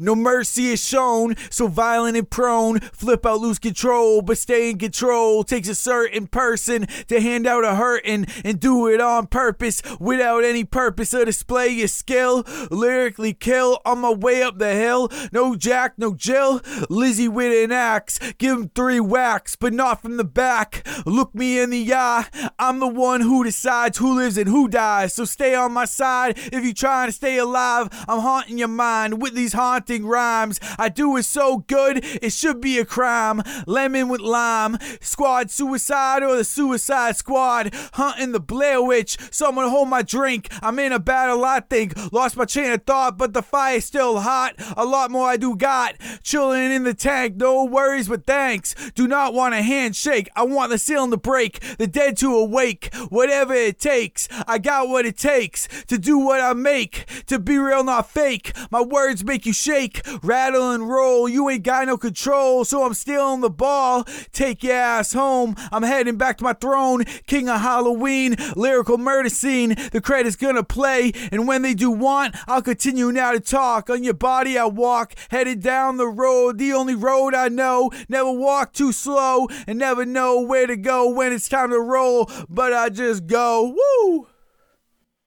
No mercy is shown, so violent and prone. Flip out, lose control, but stay in control. Takes a certain person to hand out a hurtin' and do it on purpose without any purpose to display your skill. Lyrically kill on my way up the hill. No Jack, no Jill. Lizzie with an axe. Give him three whacks, but not from the back. Look me in the eye. I'm the one who decides who lives and who dies. So stay on my side if you're trying to stay alive. I'm haunting your mind with these rhymes. I do it so good, it should be a crime. Lemon with lime. Squad suicide or the suicide squad. Hunting the Blair Witch. Someone hold my drink. I'm in a battle, I think. Lost my chain of thought, but the fire's still hot. A lot more I do got. Chilling in the tank, no worries, but thanks. Do not want a handshake. I want the ceiling to break, the dead to awake. Whatever it takes, I got what it takes to do what I make. To be real, not fake. My words make you shake, rattle and roll. You ain't got no control, so I'm stealing the ball. Take your ass home. I'm heading back to my throne. King of Halloween, lyrical murder scene. The credit's gonna play, and when they do want, I'll continue now to talk. On your body, I walk, headed down the road, the only road I know. Never walk too slow, and never know where to go when it's time to roll, but I just go. Woo!